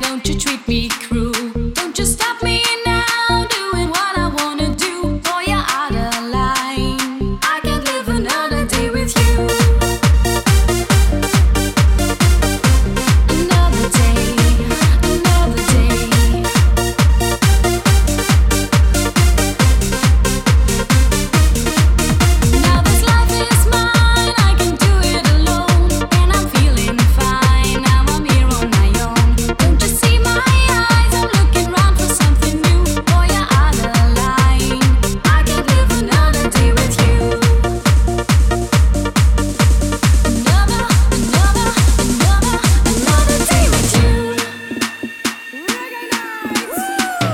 don't you treat me